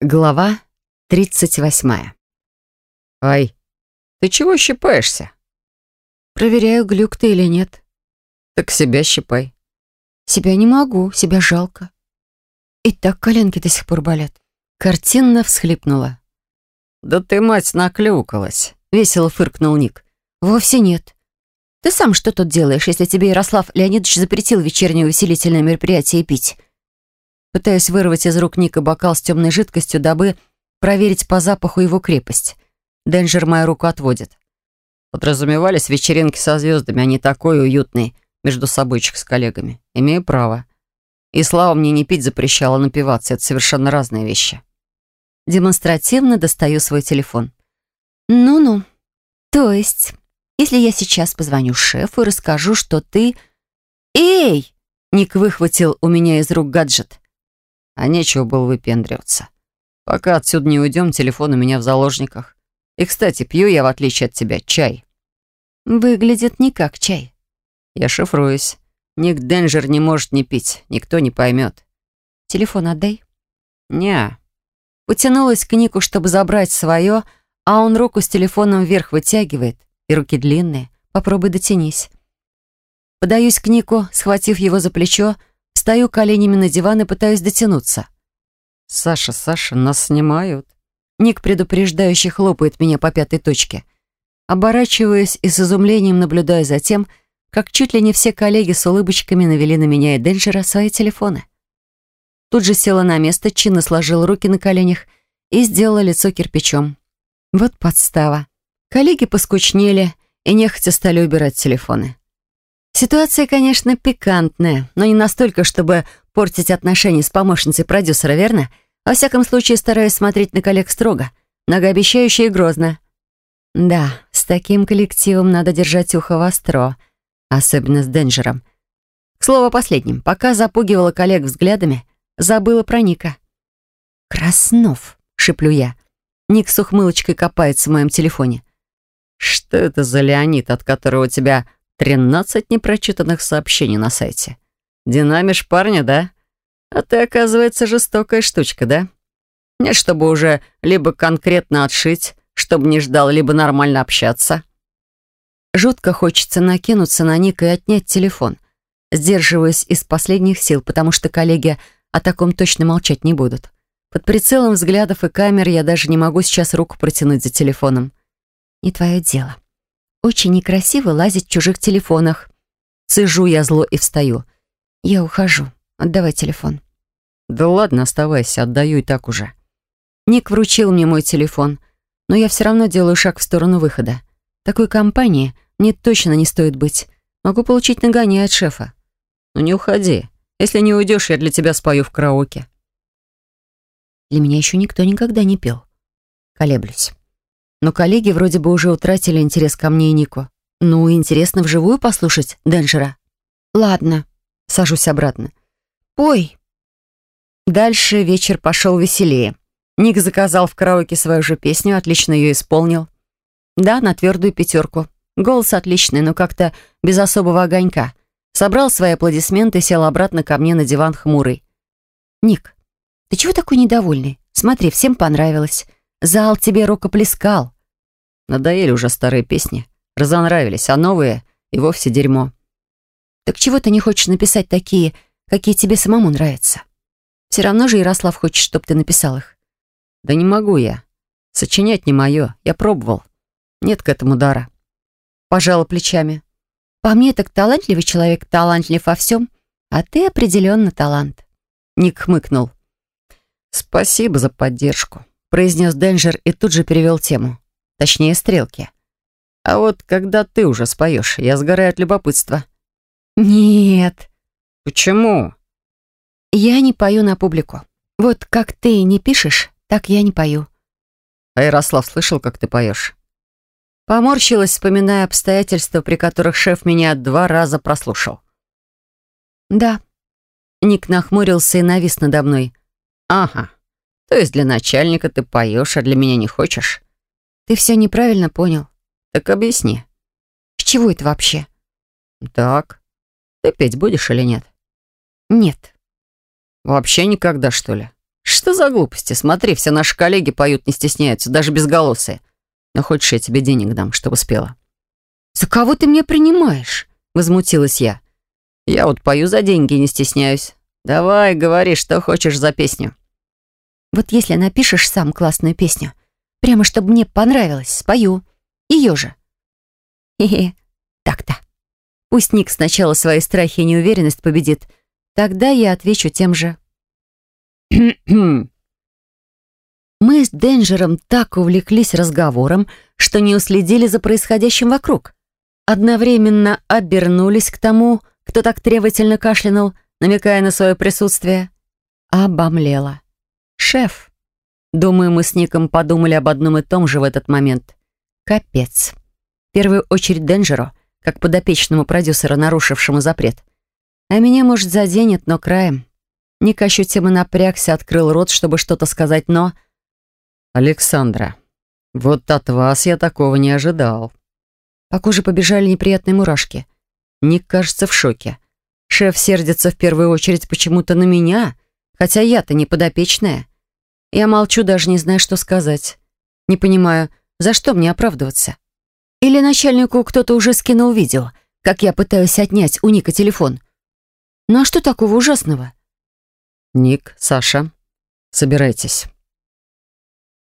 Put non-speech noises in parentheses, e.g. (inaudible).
Глава 38. «Ай, ты чего щипаешься?» Проверяю, глюк ты или нет. «Так себя щипай». Себя не могу, себя жалко. И так коленки до сих пор болят. Картинно всхлипнула. «Да ты, мать, наклюкалась!» — весело фыркнул Ник. «Вовсе нет. Ты сам что тут делаешь, если тебе Ярослав Леонидович запретил вечернее увеселительное мероприятие пить?» Пытаюсь вырвать из рук Ника бокал с темной жидкостью, дабы проверить по запаху его крепость. Денджер мою руку отводит. Подразумевались вечеринки со звездами, а не такой уютный между собойчик с коллегами. Имею право. И Слава мне не пить запрещала, напиваться. Это совершенно разные вещи. Демонстративно достаю свой телефон. «Ну-ну. То есть, если я сейчас позвоню шефу и расскажу, что ты...» «Эй!» Ник выхватил у меня из рук гаджет. А нечего было выпендриваться. Пока отсюда не уйдем, телефон у меня в заложниках. И, кстати, пью я, в отличие от тебя, чай. Выглядит не как чай. Я шифруюсь. Ник Денджер не может не пить, никто не поймет. Телефон отдай. Не. Потянулась к Нику, чтобы забрать свое, а он руку с телефоном вверх вытягивает, и руки длинные. Попробуй дотянись. Подаюсь к Нику, схватив его за плечо, Стою коленями на диван и пытаюсь дотянуться. «Саша, Саша, нас снимают». Ник предупреждающе хлопает меня по пятой точке. Оборачиваясь и с изумлением наблюдаю за тем, как чуть ли не все коллеги с улыбочками навели на меня и Денджера свои телефоны. Тут же села на место, чинно сложила руки на коленях и сделала лицо кирпичом. Вот подстава. Коллеги поскучнели и нехотя стали убирать телефоны. Ситуация, конечно, пикантная, но не настолько, чтобы портить отношения с помощницей продюсера, верно? Во всяком случае, стараюсь смотреть на коллег строго, многообещающе и грозно. Да, с таким коллективом надо держать ухо востро, особенно с Денджером. К слову о последнем. Пока запугивала коллег взглядами, забыла про Ника. «Краснов», — шеплю я. Ник с ухмылочкой копается в моем телефоне. «Что это за Леонид, от которого тебя Тринадцать непрочитанных сообщений на сайте. Динамишь парня, да? А ты, оказывается, жестокая штучка, да? Нет, чтобы уже либо конкретно отшить, чтобы не ждал, либо нормально общаться. Жутко хочется накинуться на Ника и отнять телефон, сдерживаясь из последних сил, потому что коллеги о таком точно молчать не будут. Под прицелом взглядов и камер я даже не могу сейчас руку протянуть за телефоном. Не твое дело. Очень некрасиво лазить в чужих телефонах. Цежу я зло и встаю. Я ухожу. Отдавай телефон. Да ладно, оставайся, отдаю и так уже. Ник вручил мне мой телефон, но я все равно делаю шаг в сторону выхода. Такой компании мне точно не стоит быть. Могу получить нагоняй от шефа. Ну не уходи. Если не уйдешь, я для тебя спою в караоке. Для меня еще никто никогда не пел. Колеблюсь. Но коллеги вроде бы уже утратили интерес ко мне и Нику. Ну, интересно вживую послушать Денджера. Ладно, сажусь обратно. Пой. Дальше вечер пошел веселее. Ник заказал в караоке свою же песню, отлично ее исполнил. Да, на твердую пятерку. Голос отличный, но как-то без особого огонька. Собрал свои аплодисменты и сел обратно ко мне на диван хмурый. «Ник, ты чего такой недовольный? Смотри, всем понравилось. Зал тебе рукоплескал. Надоели уже старые песни. Разонравились, а новые и вовсе дерьмо. Так чего ты не хочешь написать такие, какие тебе самому нравятся? Все равно же Ярослав хочет, чтобы ты написал их. Да не могу я. Сочинять не мое. Я пробовал. Нет к этому дара. Пожала плечами. По мне, так талантливый человек талантлив во всем, а ты определенно талант. Ник хмыкнул. Спасибо за поддержку произнес Денджер и тут же перевел тему. Точнее, стрелки. А вот когда ты уже споешь, я сгораю от любопытства. Нет. Почему? Я не пою на публику. Вот как ты не пишешь, так я не пою. А Ярослав слышал, как ты поешь? Поморщилась, вспоминая обстоятельства, при которых шеф меня два раза прослушал. Да. Ник нахмурился и навис надо мной. Ага. То есть для начальника ты поешь, а для меня не хочешь? Ты все неправильно понял. Так объясни. С чего это вообще? Так. Ты петь будешь или нет? Нет. Вообще никогда, что ли? Что за глупости? Смотри, все наши коллеги поют, не стесняются, даже безголосые. Но хочешь, я тебе денег дам, чтобы спела?» «За кого ты меня принимаешь?» — возмутилась я. «Я вот пою за деньги и не стесняюсь. Давай, говори, что хочешь за песню». «Вот если напишешь сам классную песню, прямо чтобы мне понравилось, спою. Ее же». «Хе-хе, так-то. Пусть Ник сначала свои страхи и неуверенность победит, тогда я отвечу тем же». (clears throat) Мы с Денджером так увлеклись разговором, что не уследили за происходящим вокруг. Одновременно обернулись к тому, кто так требовательно кашлянул, намекая на свое присутствие. Обомлела. «Шеф». Думаю, мы с Ником подумали об одном и том же в этот момент. Капец. В первую очередь Денджеру, как подопечному продюсера, нарушившему запрет. А меня, может, заденет, но краем. Ник ощутимо напрягся, открыл рот, чтобы что-то сказать, но... «Александра, вот от вас я такого не ожидал». По коже побежали неприятные мурашки. Ник кажется в шоке. Шеф сердится в первую очередь почему-то на меня, хотя я-то не подопечная. Я молчу, даже не знаю, что сказать. Не понимаю, за что мне оправдываться? Или начальнику кто-то уже скинул видео, как я пытаюсь отнять у Ника телефон? Ну а что такого ужасного? «Ник, Саша, собирайтесь».